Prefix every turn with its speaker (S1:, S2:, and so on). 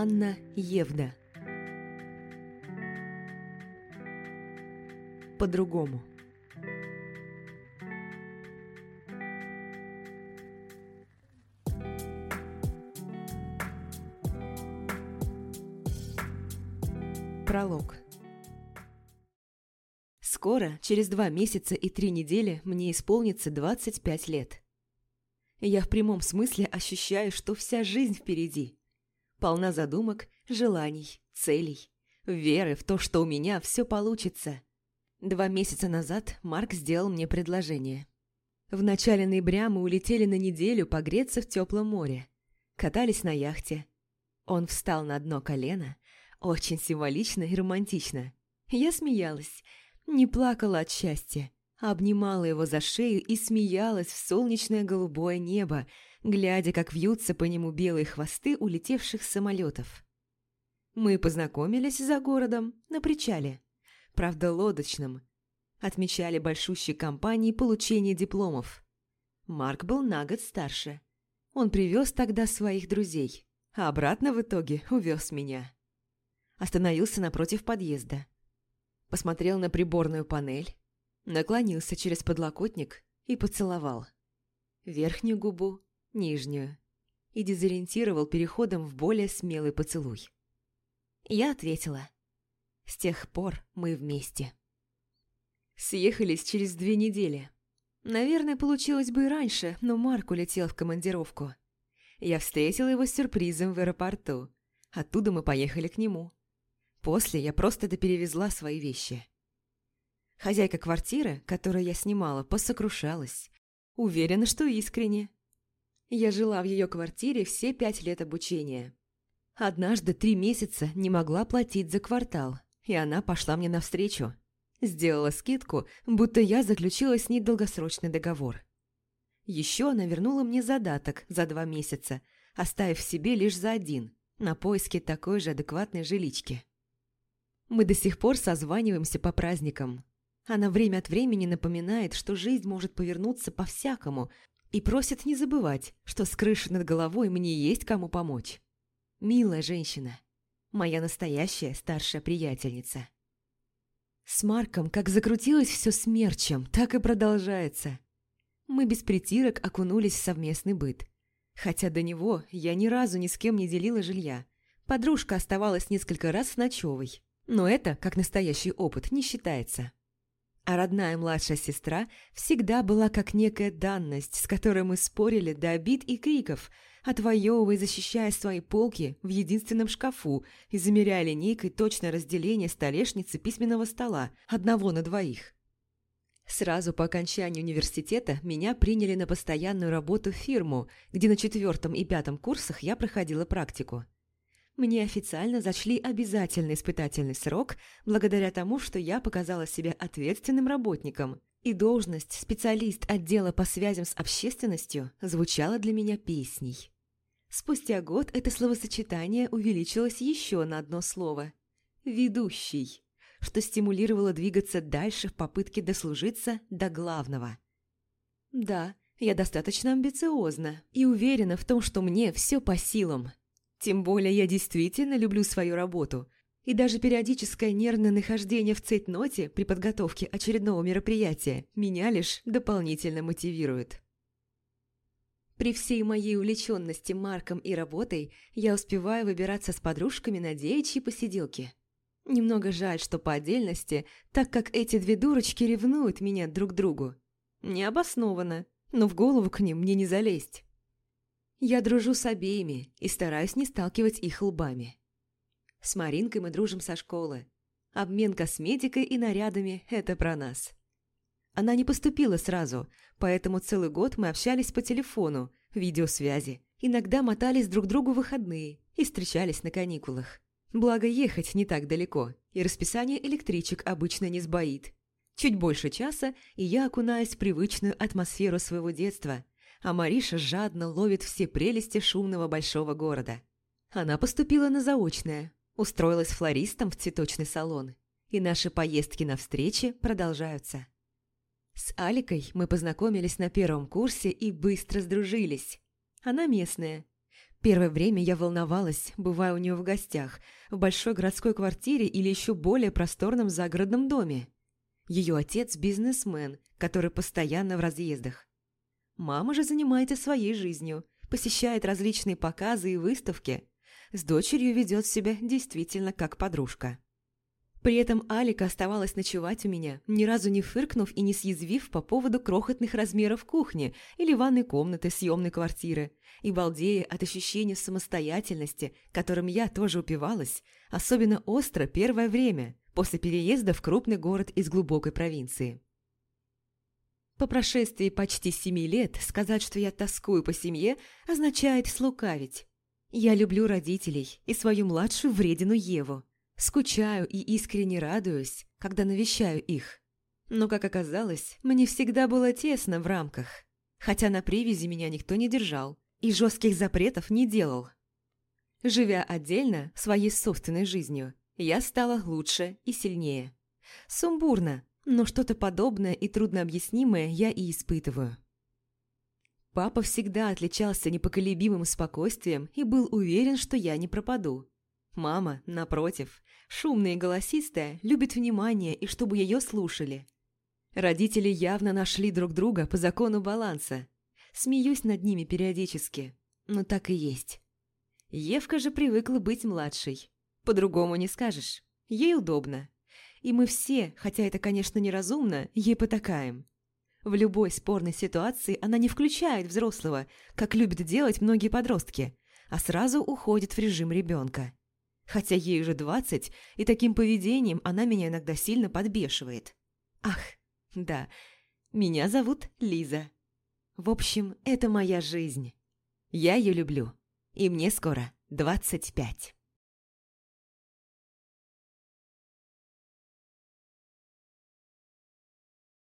S1: Анна Евда. По-другому. Пролог. Скоро, через два месяца и три недели, мне исполнится 25 лет. Я в прямом смысле ощущаю, что вся жизнь впереди. Полна задумок, желаний, целей, веры в то, что у меня все получится. Два месяца назад Марк сделал мне предложение. В начале ноября мы улетели на неделю погреться в теплом море. Катались на яхте. Он встал на дно колено, очень символично и романтично. Я смеялась, не плакала от счастья, обнимала его за шею и смеялась в солнечное голубое небо, глядя, как вьются по нему белые хвосты улетевших самолетов. Мы познакомились за городом, на причале, правда лодочном. Отмечали большущей компании получение дипломов. Марк был на год старше. Он привез тогда своих друзей, а обратно в итоге увез меня остановился напротив подъезда. Посмотрел на приборную панель, наклонился через подлокотник и поцеловал. Верхнюю губу, нижнюю. И дезориентировал переходом в более смелый поцелуй. Я ответила. С тех пор мы вместе. Съехались через две недели. Наверное, получилось бы и раньше, но Марк улетел в командировку. Я встретила его с сюрпризом в аэропорту. Оттуда мы поехали к нему. После я просто доперевезла свои вещи. Хозяйка квартиры, которую я снимала, посокрушалась. Уверена, что искренне. Я жила в ее квартире все пять лет обучения. Однажды три месяца не могла платить за квартал, и она пошла мне навстречу. Сделала скидку, будто я заключила с ней долгосрочный договор. Еще она вернула мне задаток за два месяца, оставив себе лишь за один, на поиски такой же адекватной жилички. Мы до сих пор созваниваемся по праздникам. Она время от времени напоминает, что жизнь может повернуться по-всякому, и просит не забывать, что с крыши над головой мне есть кому помочь. Милая женщина. Моя настоящая старшая приятельница. С Марком как закрутилось все смерчем, так и продолжается. Мы без притирок окунулись в совместный быт. Хотя до него я ни разу ни с кем не делила жилья. Подружка оставалась несколько раз с ночевой. Но это, как настоящий опыт, не считается. А родная младшая сестра всегда была как некая данность, с которой мы спорили до обид и криков, отвоевывая и защищая свои полки в единственном шкафу и замеряя линейкой точное разделение столешницы письменного стола, одного на двоих. Сразу по окончании университета меня приняли на постоянную работу в фирму, где на четвертом и пятом курсах я проходила практику. Мне официально зачли обязательный испытательный срок, благодаря тому, что я показала себя ответственным работником, и должность специалист отдела по связям с общественностью звучала для меня песней. Спустя год это словосочетание увеличилось еще на одно слово – «ведущий», что стимулировало двигаться дальше в попытке дослужиться до главного. Да, я достаточно амбициозна и уверена в том, что мне все по силам – тем более я действительно люблю свою работу, и даже периодическое нервное нахождение в цейтноте при подготовке очередного мероприятия меня лишь дополнительно мотивирует. При всей моей увлеченности Марком и работой я успеваю выбираться с подружками на девичьи посиделки. Немного жаль, что по отдельности, так как эти две дурочки ревнуют меня друг другу. Необоснованно, но в голову к ним мне не залезть. Я дружу с обеими и стараюсь не сталкивать их лбами. С Маринкой мы дружим со школы. Обмен косметикой и нарядами – это про нас. Она не поступила сразу, поэтому целый год мы общались по телефону, видеосвязи, иногда мотались друг другу в выходные и встречались на каникулах. Благо ехать не так далеко, и расписание электричек обычно не сбоит. Чуть больше часа, и я окунаюсь в привычную атмосферу своего детства – а Мариша жадно ловит все прелести шумного большого города. Она поступила на заочное, устроилась флористом в цветочный салон, и наши поездки на встречи продолжаются. С Аликой мы познакомились на первом курсе и быстро сдружились. Она местная. Первое время я волновалась, бывая у нее в гостях, в большой городской квартире или еще более просторном загородном доме. Ее отец – бизнесмен, который постоянно в разъездах. Мама же занимается своей жизнью, посещает различные показы и выставки. С дочерью ведет себя действительно как подружка. При этом Алика оставалась ночевать у меня, ни разу не фыркнув и не съязвив по поводу крохотных размеров кухни или ванной комнаты съемной квартиры, и балдея от ощущения самостоятельности, которым я тоже упивалась, особенно остро первое время, после переезда в крупный город из глубокой провинции. По прошествии почти семи лет сказать, что я тоскую по семье, означает слукавить. Я люблю родителей и свою младшую вредину Еву. Скучаю и искренне радуюсь, когда навещаю их. Но, как оказалось, мне всегда было тесно в рамках. Хотя на привязи меня никто не держал и жестких запретов не делал. Живя отдельно, своей собственной жизнью, я стала лучше и сильнее. Сумбурно, но что-то подобное и труднообъяснимое я и испытываю. Папа всегда отличался непоколебимым спокойствием и был уверен, что я не пропаду. Мама, напротив, шумная и голосистая, любит внимание и чтобы ее слушали. Родители явно нашли друг друга по закону баланса. Смеюсь над ними периодически, но так и есть. Евка же привыкла быть младшей. По-другому не скажешь. Ей удобно. И мы все, хотя это, конечно, неразумно, ей потакаем. В любой спорной ситуации она не включает взрослого, как любят делать многие подростки, а сразу уходит в режим ребенка хотя ей уже двадцать, и таким поведением она меня иногда сильно подбешивает. Ах, да, меня зовут Лиза. В общем, это моя жизнь. Я ее люблю, и мне скоро двадцать пять.